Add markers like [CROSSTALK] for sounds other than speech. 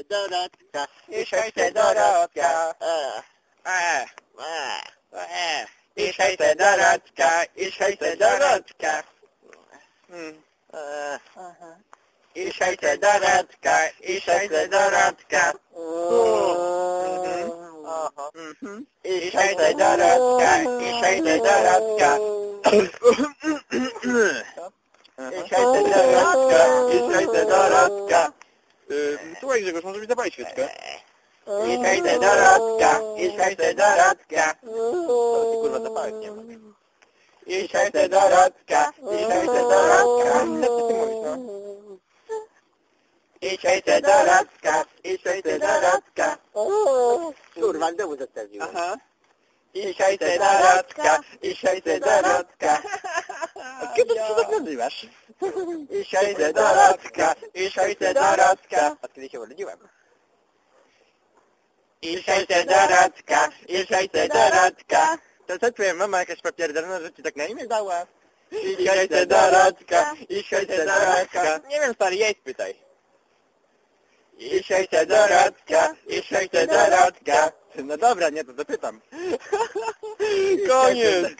się Dorotka. Dzisiaj się Dorotka. E, E, e. e. Dzisiaj się Dorotka. Dzisiaj się Dorotka. E, Dzisiaj się Dorotka. Dzisiaj się Dorotka. Dzisiaj się Dorotka. Dzisiaj się Dorotka. Dzisiaj się Dorotka. Dzisiaj się Dorotka. Słuchaj Grzegorz, może mi zapalić świeczkę? Dzisiaj się Dorotka. Dzisiaj się Dorotka. To ci kurwa zapałek nie ma. Dzisiaj się Dorotka. Dzisiaj się Dorotka. Co ty mówisz, no? Dzisiaj się Dorotka. Dzisiaj się Dorotka. Kurwa, znowu zostawiłem. Aha. Dzisiaj się Dorotka. Dzisiaj się Dorotka. A kiedy [LAUGHS] ty się tak nazywasz? Dzisiaj się Dorotka. Dzisiaj się Dorotka. Od kiedy się urodziłem? Dzisiaj się Dorotka. Dzisiaj się Dorotka. To co twoja mama jakaś papierdolona, że ci tak na imię dała? Dzisiaj się Dorotka. Dzisiaj się Dorotka. Nie wiem stary, jej spytaj. Dzisiaj się Dorotka. Dzisiaj się Dorotka. No dobra, nie, to zapytam. [LAUGHS] Koniec, koniec.